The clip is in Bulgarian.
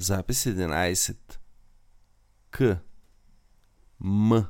Запис 11. К. М.